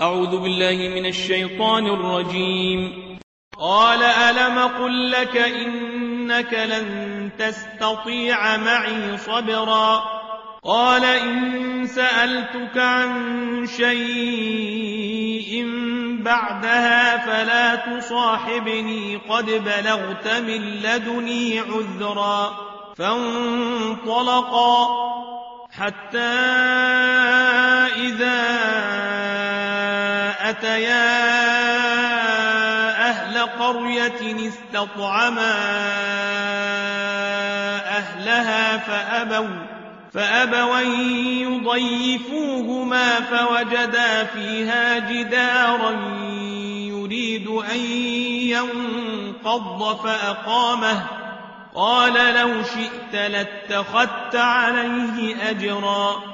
أعوذ بالله من الشيطان الرجيم. قال ألم قل لك إنك لن تستطيع معي صبرا؟ قال إن سألتك عن شيء بعدها فلا تصاحبني قد بلغت من لدني عذرا. فانطلقا حتى إذا أتيا أهل قرية استطعما أهلها فأبوا فأبوا يضيفوهما فوجدا فيها جدارا يريد أن ينقض فأقامه. قال لو شئت لاتخذت عليه أجرا.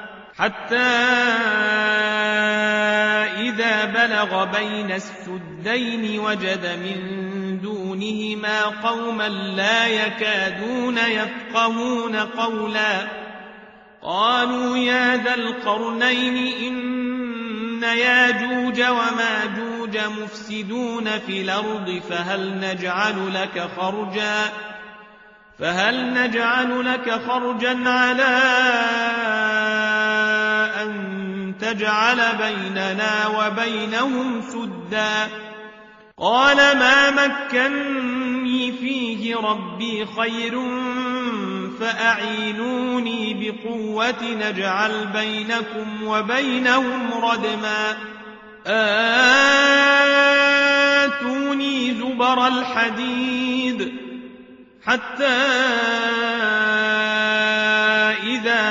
حتى إذا بلغ بين السدين وجد من دونهما قوما لا يكادون يفقهون قولا. قالوا يا ذا القرنين إن ياجوج وماجوج مفسدون في الأرض فهل نجعل لك خرجا؟ فهل نجعل لك خرجا على تجعل بيننا وبينهم سدا. قال ما مكني فيه ربي خير فأعينوني قوة نجعل بينكم وبينهم ردما. آتوني زبر الحديد حتى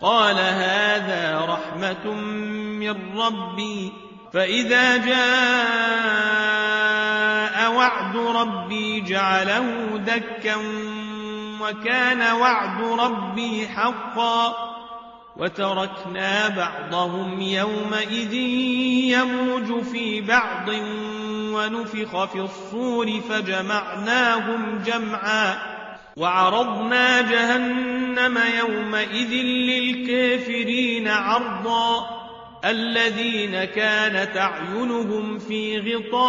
قال هذا رحمة من ربي. فإذا جاء وعد ربي جعله دكا وكان وعد ربي حقا. وتركنا بعضهم يومئذ يموج في بعض ونفخ في الصور فجمعناهم جمعا. وعرضنا جهنم يومئذ للكافرين عرضا الذين كانت أعينهم في غطاء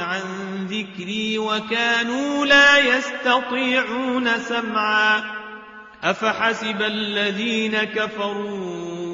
عن ذكري وكانوا لا يستطيعون سمعا أفحسب الذين كفروا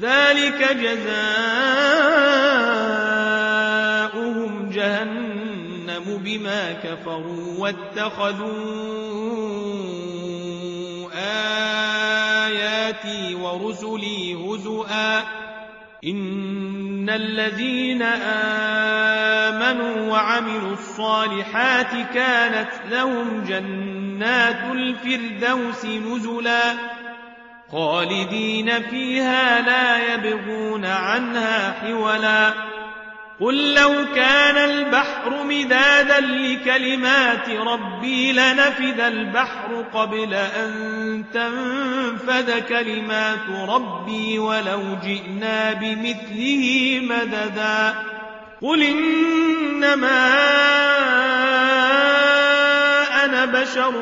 ذلك جزاؤهم جهنم بما كفروا واتخذوا آياتي ورسلي هزؤا. إن الذين آمنوا وعملوا الصالحات كانت لهم جنات الفردوس نزلا. خالدين فيها لا يبغون عنها حولا. قل لو كان البحر مدادا لكلمات ربي لنفذ البحر قبل أن تنفذ كلمات ربي ولو جئنا بمثله مددا. قل إنما أنا بشر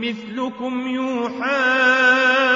مثلكم يوحى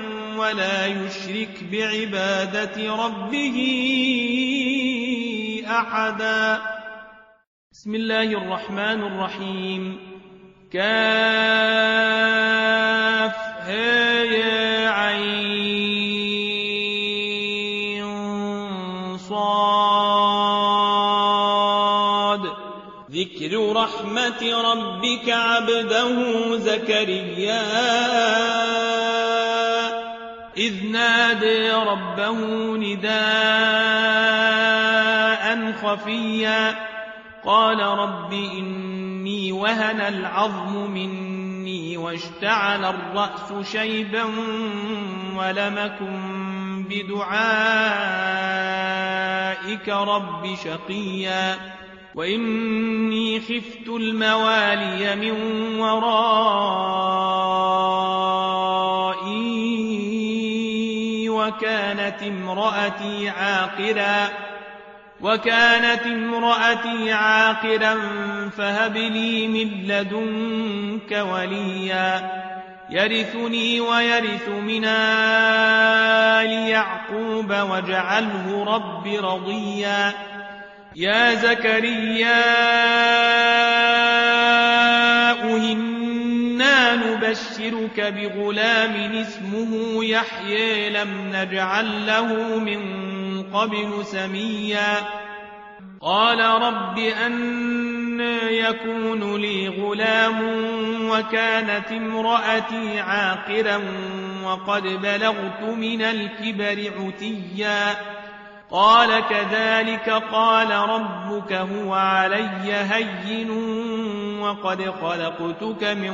ولا يشرك بعبادة ربه أحدا. بسم الله الرحمن الرحيم. كاف هي عين صاد. ذكر رحمة ربك عبده زكريا. إذ نادي ربه نداء خفيا. قال رب إني وهن العظم مني واشتعل الرأس شيبا ولمكن بدعائك رب شقيا. وإني خفت الموالي من ورائي وكانت امرأتي عاقرا وكانت امرأتي عاقرا فهب لي من لدنك وليا يرثني ويرث من آل يعقوب واجعله رب رضيا. يا زكريا أهنا نبشرك بغلام اسمه يحيى لم نجعل له من قبل سميا. قال رب أن يكون لي غلام وكانت امرأتي عاقرا وقد بلغت من الكبر عتيا. قال كذلك قال ربك هو علي هين وقد خلقتك من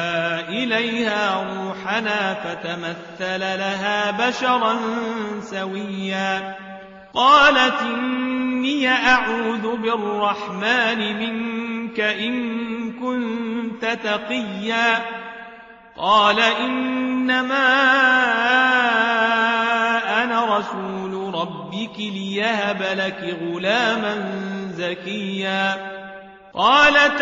إليها روحنا فتمثل لها بشرا سويا. قالت إني أعوذ بالرحمن منك إن كنت تقيا. قال إنما أنا رسول ربك ليهب لك غلاما زكيا. قالت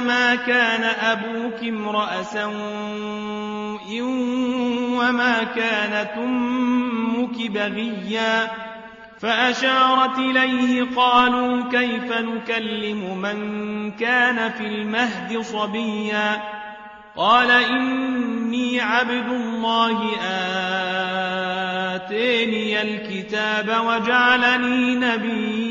ما كان أبوك امرأ سوء وما كانت أمك بغيا فأشارت إليه قالوا كيف نكلم من كان في المهد صبيا قال إني عبد الله آتيني الكتاب وجعلني نبيا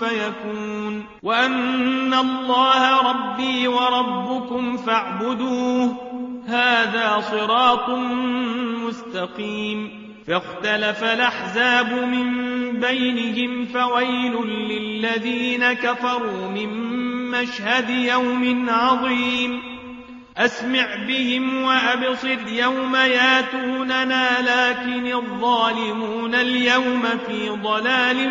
فيكون. وأن الله ربي وربكم فاعبدوه. هذا صراط مستقيم. فاختلف الأحزاب من بينهم فويل للذين كفروا من مشهد يوم عظيم. أسمع بهم وأبصر يوم ياتوننا لكن الظالمون اليوم في ضلال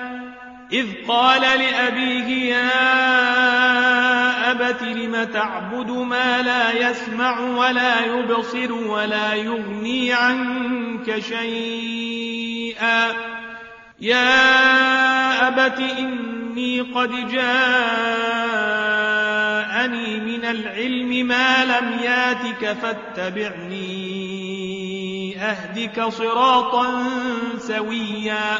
إذ قال لأبيه يا أبت لم تعبد ما لا يسمع ولا يبصر ولا يغني عنك شيئا؟ يا أبت إني قد جاء جاءني من العلم ما لم ياتك فاتبعني أهدك صراطا سويا.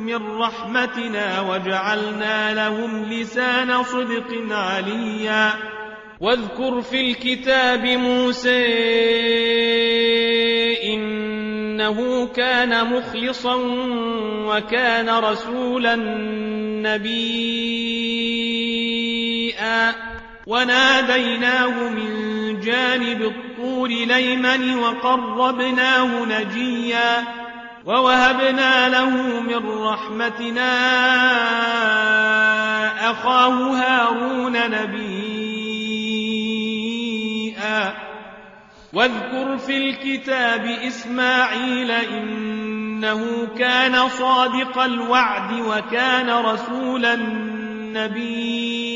من رحمتنا وجعلنا لهم لسان صدق عليا. واذكر في الكتاب موسى إنه كان مخلصا وكان رسولا نبيا. وناديناه من جانب الطور ليمن وقربناه نجيا. ووهبنا له من رحمتنا أخاه هارون نبيا. واذكر في الكتاب إسماعيل إنه كان صادق الوعد وكان رسولا نبيا.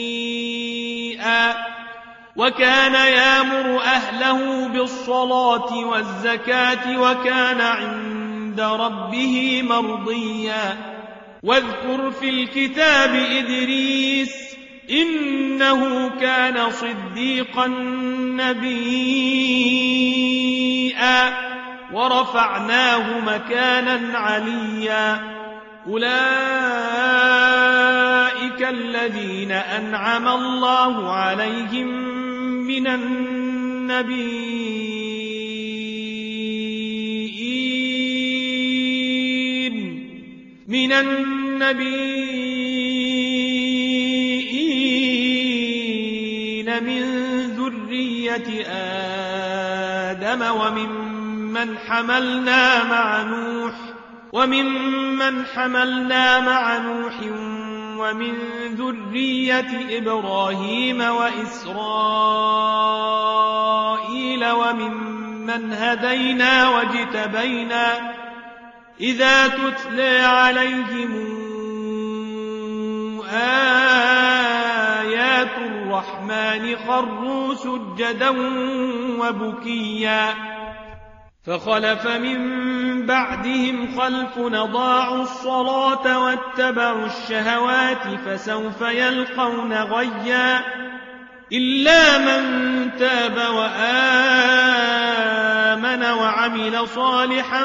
وكان يامر أهله بالصلاة والزكاة وكان عند ربه مرضيا. واذكر في الكتاب إدريس إنه كان صديقا نبيا. ورفعناه مكانا عليا. أولئك الذين أنعم الله عليهم من النبيين. من النبيين من ذرية آدم وممن حملنا مع نوح وممن حملنا مع نوح ومن ذرية إبراهيم وإسرائيل وممن هدينا واجتبينا إذا تتلى عليهم آيات الرحمن خروا سجدا وبكيا فخلف من بعدهم خلف نضاعوا الصلاة واتبعوا الشهوات فسوف يلقون غيا إلا من تاب وآمن وعمل صالحا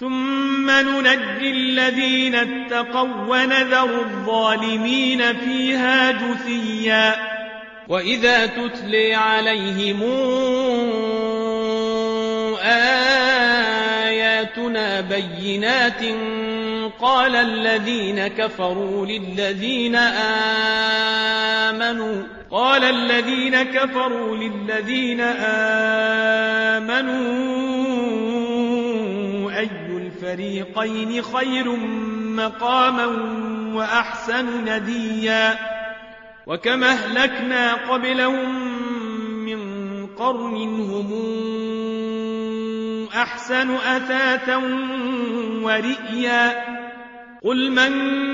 ثم ننجي الذين اتقوا ونذر الظالمين فيها جثيا. وإذا تتلي عليهم آياتنا بينات قال الذين كفروا للذين آمنوا قال الذين كفروا للذين آمنوا الفريقين خير مقاما وأحسن نديا وكما أهلكنا قبلهم من قرن هم أحسن أثاثا ورئيا قل من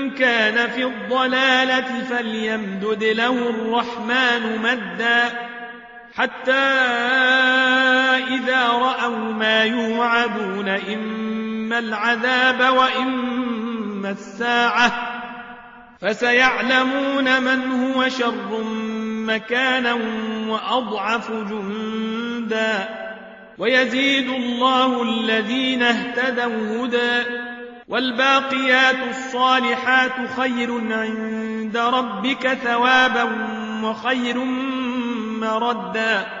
كان في الضلالة فليمدد له الرحمن مدا حتى إذا رأوا ما يوعدون إما العذاب وإما الساعة فسيعلمون من هو شر مكانا وأضعف جندا ويزيد الله الذين اهتدوا هدى والباقيات الصالحات خير عند ربك ثوابا وخير مردا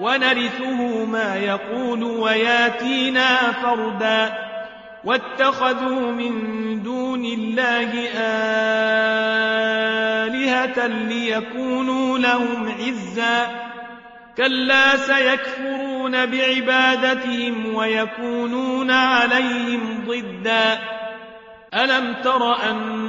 ونرثه ما يقول وياتينا فردا. واتخذوا من دون الله آلهة ليكونوا لهم عزا. كلا سيكفرون بعبادتهم ويكونون عليهم ضدا. ألم تر أنا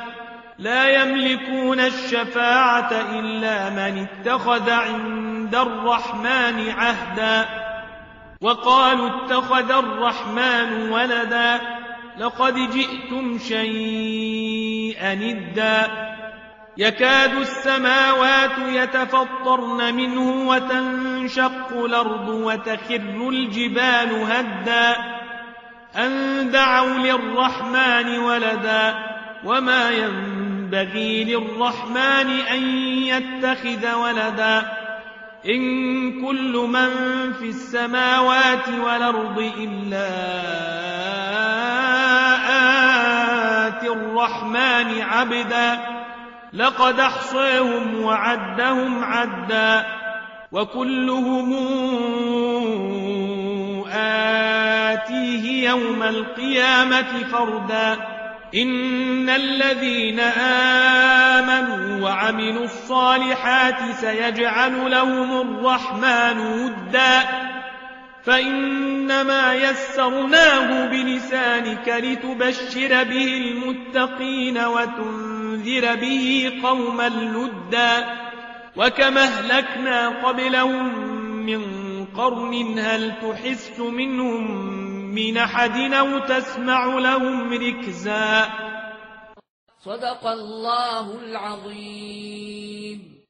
لا يملكون الشفاعة إلا من اتخذ عند الرحمن عهدا. وقالوا اتخذ الرحمن ولدا لقد جئتم شيئا إدا يكاد السماوات يتفطرن منه وتنشق الأرض وتخر الجبال هدا. أن دعوا للرحمن ولدا وما ينبغي للرحمن أن يتخذ ولدا. إن كل من في السماوات والأرض إلا آتي الرحمن عبدا. لقد احصيهم وعدهم عدا. وكلهم آتيه يوم القيامة فردا. إن الذين آمنوا وعملوا الصالحات سيجعل لهم الرحمن ودا فإنما يسرناه بلسانك لتبشر به المتقين وتنذر به قوما لدا وكما أهلكنا قبلهم من قرن هل تحس منهم من أحد أو تسمع لهم ركزا. صدق الله العظيم.